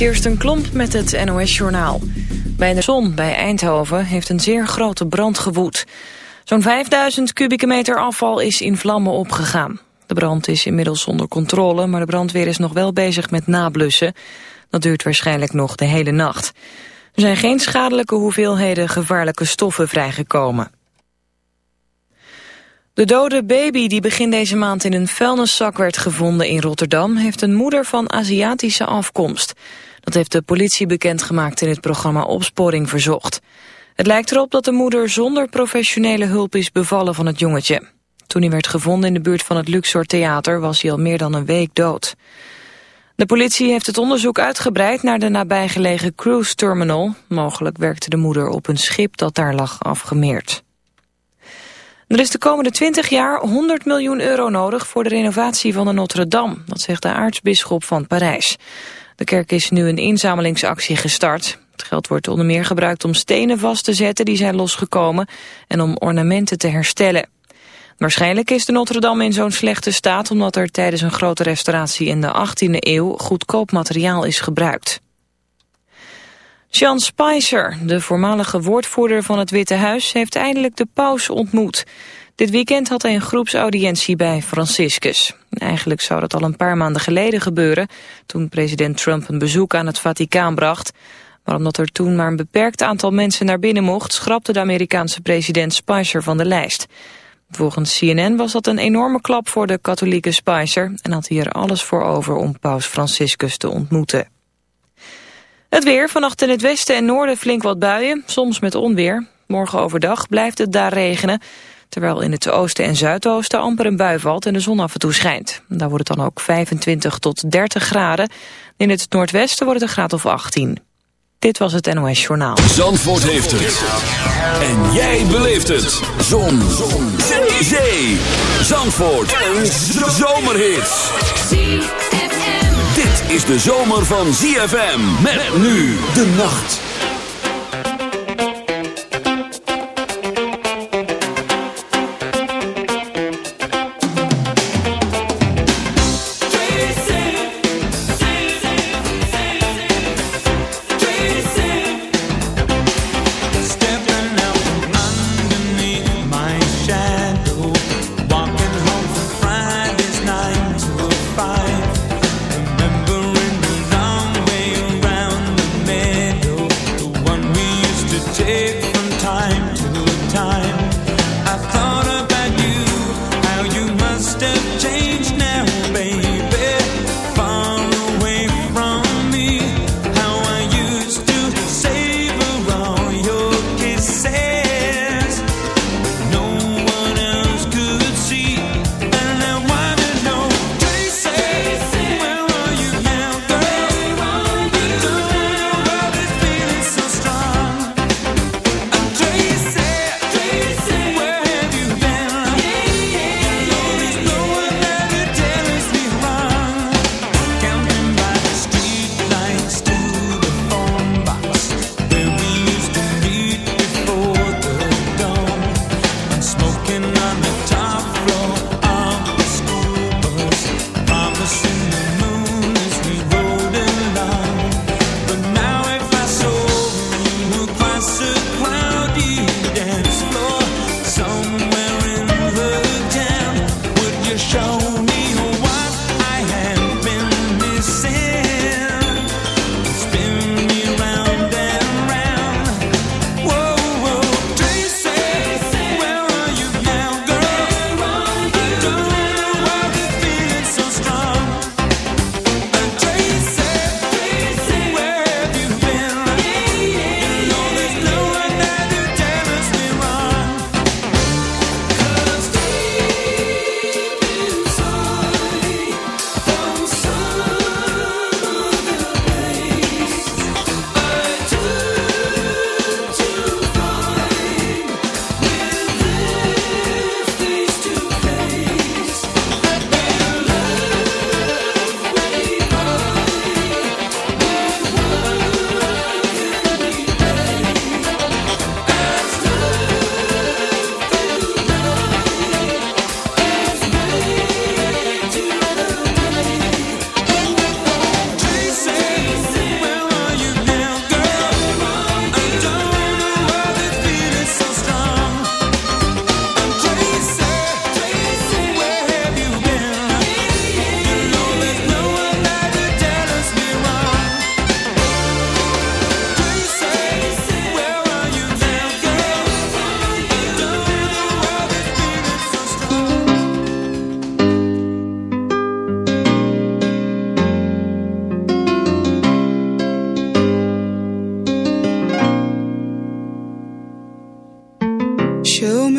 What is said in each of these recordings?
Kirsten Klomp met het NOS-journaal. Bij de zon bij Eindhoven heeft een zeer grote brand gewoed. Zo'n 5000 kubieke meter afval is in vlammen opgegaan. De brand is inmiddels onder controle, maar de brandweer is nog wel bezig met nablussen. Dat duurt waarschijnlijk nog de hele nacht. Er zijn geen schadelijke hoeveelheden gevaarlijke stoffen vrijgekomen. De dode baby die begin deze maand in een vuilniszak werd gevonden in Rotterdam... heeft een moeder van Aziatische afkomst. Dat heeft de politie bekendgemaakt in het programma Opsporing Verzocht. Het lijkt erop dat de moeder zonder professionele hulp is bevallen van het jongetje. Toen hij werd gevonden in de buurt van het Luxor Theater was hij al meer dan een week dood. De politie heeft het onderzoek uitgebreid naar de nabijgelegen cruise terminal. Mogelijk werkte de moeder op een schip dat daar lag afgemeerd. Er is de komende 20 jaar 100 miljoen euro nodig voor de renovatie van de Notre-Dame. Dat zegt de aartsbisschop van Parijs. De kerk is nu een inzamelingsactie gestart. Het geld wordt onder meer gebruikt om stenen vast te zetten die zijn losgekomen en om ornamenten te herstellen. Waarschijnlijk is de Notre-Dame in zo'n slechte staat omdat er tijdens een grote restauratie in de 18e eeuw goedkoop materiaal is gebruikt. Sean Spicer, de voormalige woordvoerder van het Witte Huis, heeft eindelijk de paus ontmoet. Dit weekend had hij een groepsaudiëntie bij Franciscus. Eigenlijk zou dat al een paar maanden geleden gebeuren, toen president Trump een bezoek aan het Vaticaan bracht. Maar omdat er toen maar een beperkt aantal mensen naar binnen mocht, schrapte de Amerikaanse president Spicer van de lijst. Volgens CNN was dat een enorme klap voor de katholieke Spicer en had hij er alles voor over om paus Franciscus te ontmoeten. Het weer, vannacht in het westen en noorden flink wat buien, soms met onweer. Morgen overdag blijft het daar regenen, terwijl in het oosten en zuidoosten amper een bui valt en de zon af en toe schijnt. Daar wordt het dan ook 25 tot 30 graden. In het noordwesten wordt het een graad of 18. Dit was het NOS Journaal. Zandvoort heeft het. En jij beleeft het. Zon. zon. Zee. Zandvoort. Een zomerhit dit is de zomer van ZFM. Met nu de nacht.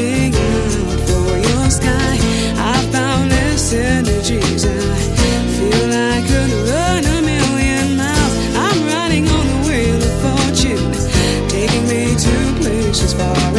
out for your sky. I found this energies, feel I could run a million miles. I'm riding on the wheel of fortune, taking me to places far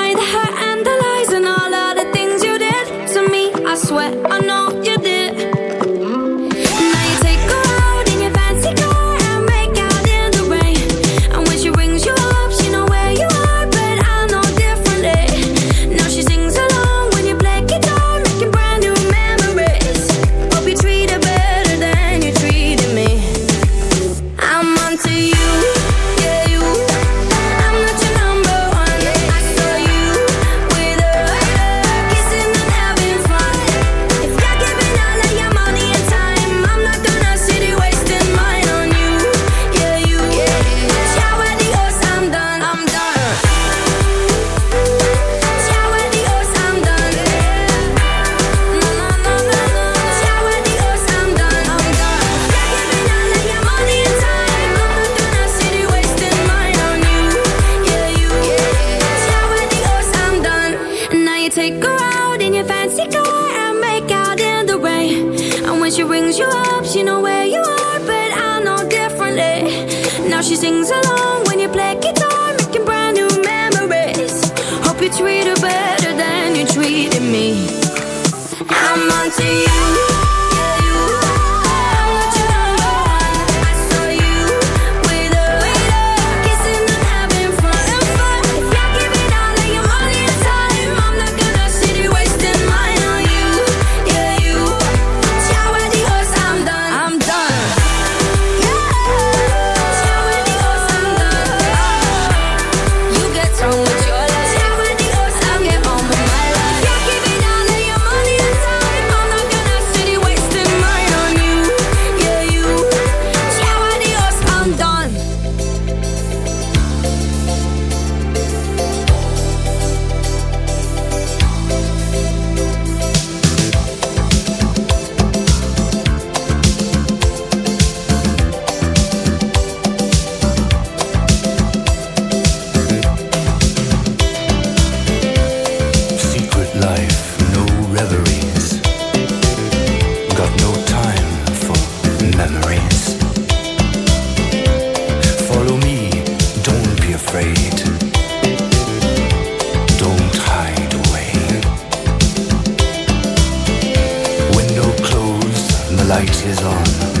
light is on.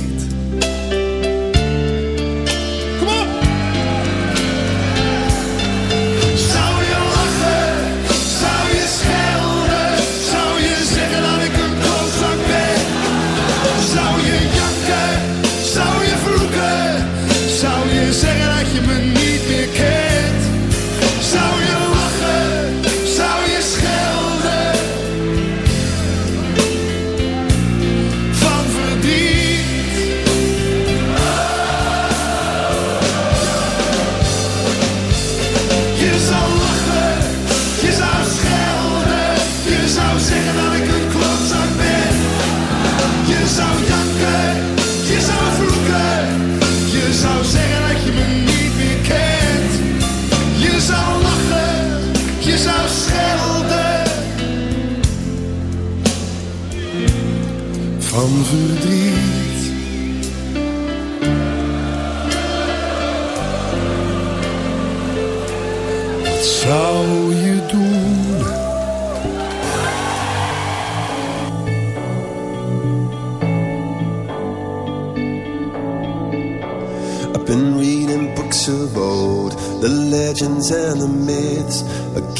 Verdriet.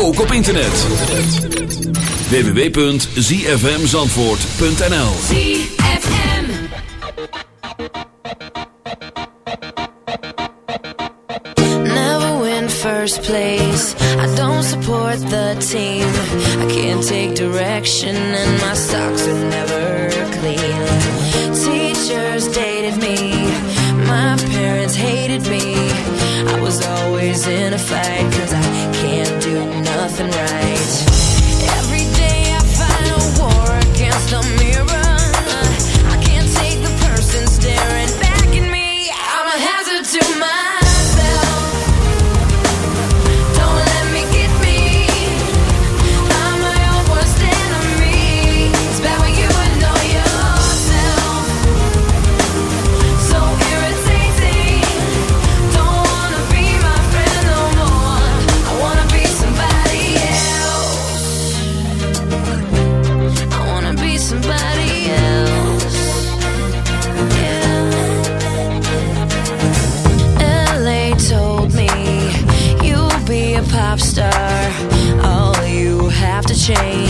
ook op internet. www.zfmzandvoort.nl ZFM Never win first place. I don't support the team. I can't take direction And my socks are never clean. Teachers dated me. My parents hated me. I was always in a fight Cause I and right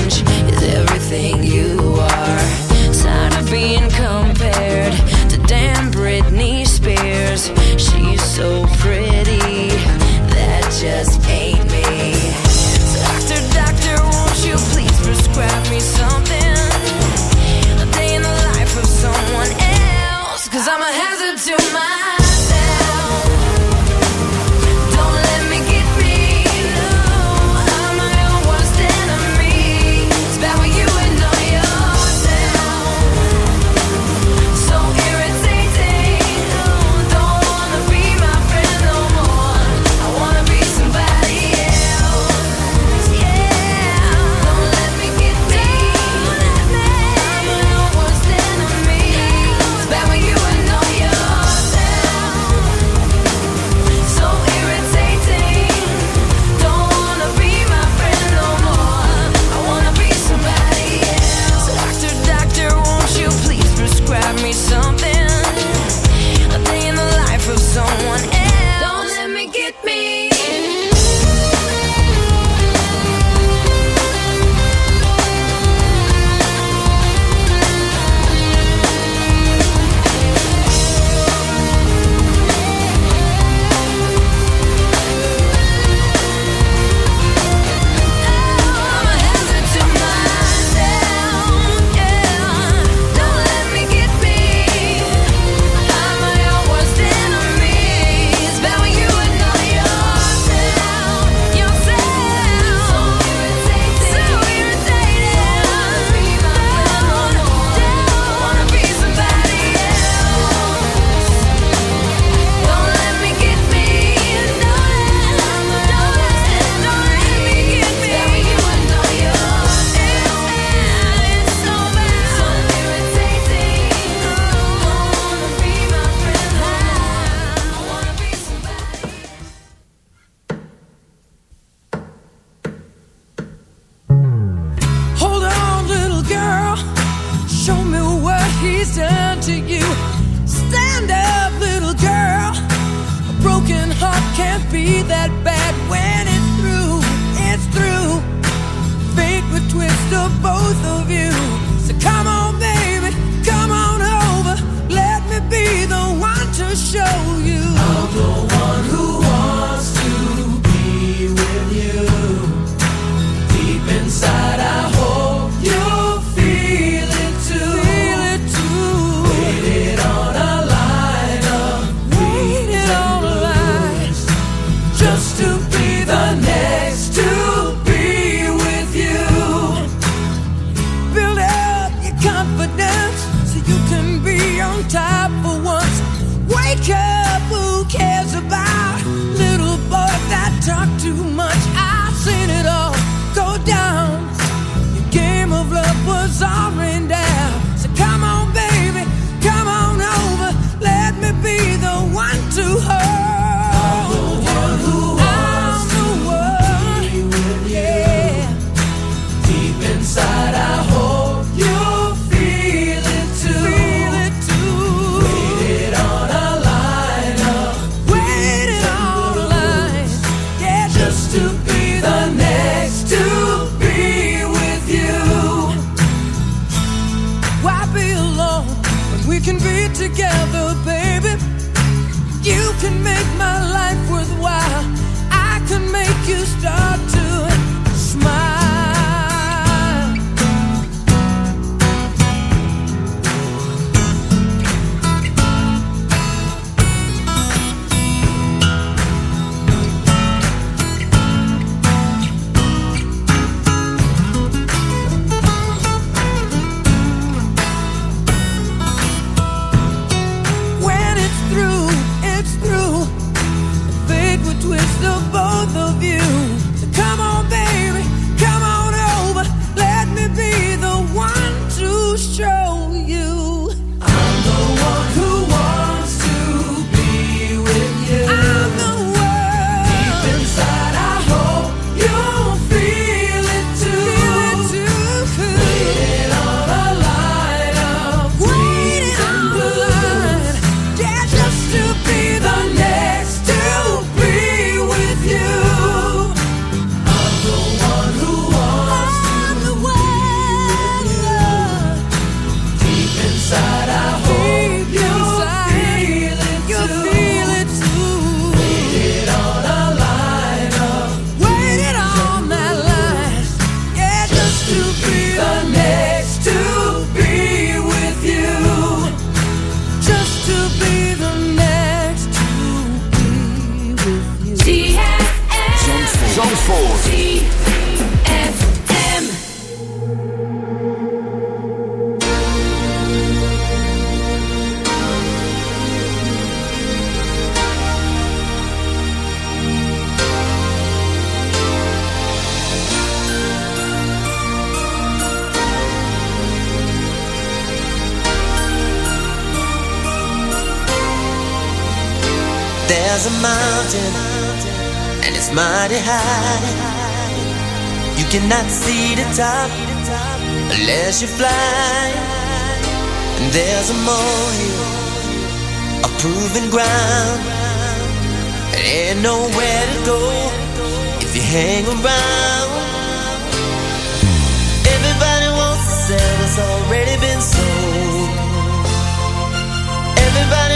change is everything you are. Tired of being cold. a mountain, and it's mighty high. You cannot see the top unless you fly. And there's a molehill, a proven ground. And ain't nowhere to go if you hang around. Everybody wants to sell what's already been sold. Everybody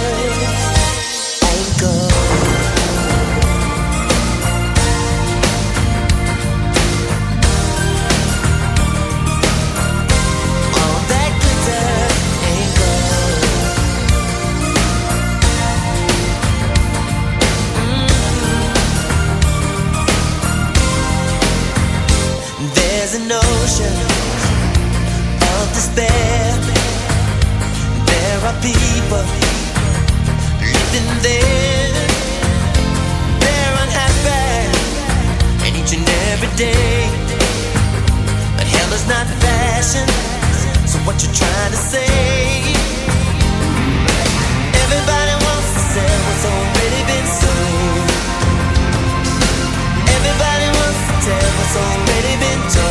people living there. They're unhappy, and each and every day. But hell is not fashion. So what you trying to say? Everybody wants to what's already been. Everybody wants to tell what's already been told.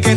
que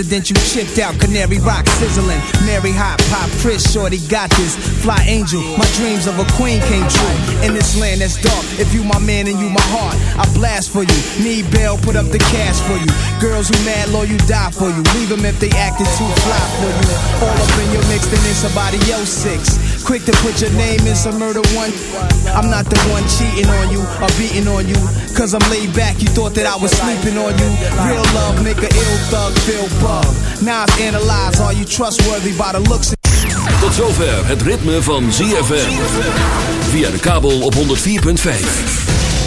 district. you chipped out, Canary Rock sizzling. Mary Hot, Pop, Chris, Shorty got this. Fly Angel, my dreams of a queen came true. In this land that's dark, if you my man and you my heart, I blast for you. Need bail, put up the cash for you. Girls who mad low, you die for you. Leave them if they acting too fly for you. All up in your mix, then it's somebody else six. Quick to put your name in some murder one. I'm not the one cheating on you or beating on you. Cause I'm laid back, you thought that I was sleeping on you. Real love make a ill thug feel bug. Now I've analyzed, are you trustworthy by the looks? Tot zover het ritme van ZFM. Via de kabel op 104.5.